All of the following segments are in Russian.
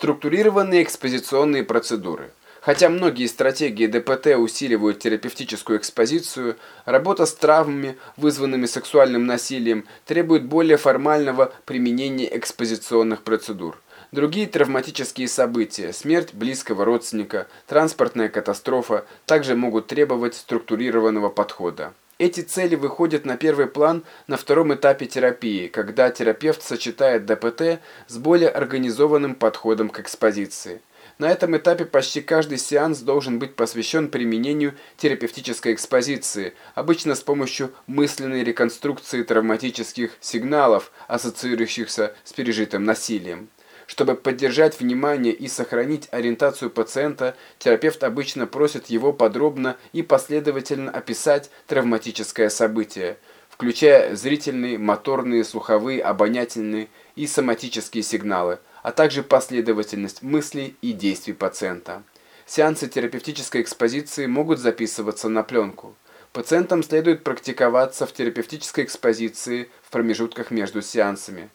Структурированные экспозиционные процедуры. Хотя многие стратегии ДПТ усиливают терапевтическую экспозицию, работа с травмами, вызванными сексуальным насилием, требует более формального применения экспозиционных процедур. Другие травматические события, смерть близкого родственника, транспортная катастрофа также могут требовать структурированного подхода. Эти цели выходят на первый план на втором этапе терапии, когда терапевт сочетает ДПТ с более организованным подходом к экспозиции. На этом этапе почти каждый сеанс должен быть посвящен применению терапевтической экспозиции, обычно с помощью мысленной реконструкции травматических сигналов, ассоциирующихся с пережитым насилием. Чтобы поддержать внимание и сохранить ориентацию пациента, терапевт обычно просит его подробно и последовательно описать травматическое событие, включая зрительные, моторные, слуховые, обонятельные и соматические сигналы, а также последовательность мыслей и действий пациента. Сеансы терапевтической экспозиции могут записываться на пленку. Пациентам следует практиковаться в терапевтической экспозиции в промежутках между сеансами.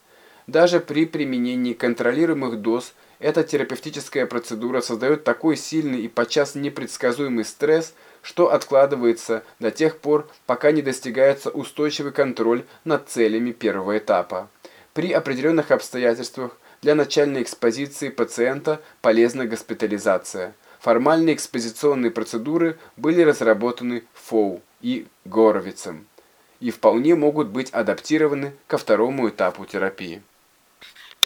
Даже при применении контролируемых доз эта терапевтическая процедура создает такой сильный и подчас непредсказуемый стресс, что откладывается до тех пор, пока не достигается устойчивый контроль над целями первого этапа. При определенных обстоятельствах для начальной экспозиции пациента полезна госпитализация. Формальные экспозиционные процедуры были разработаны Фоу и Горовицем и вполне могут быть адаптированы ко второму этапу терапии.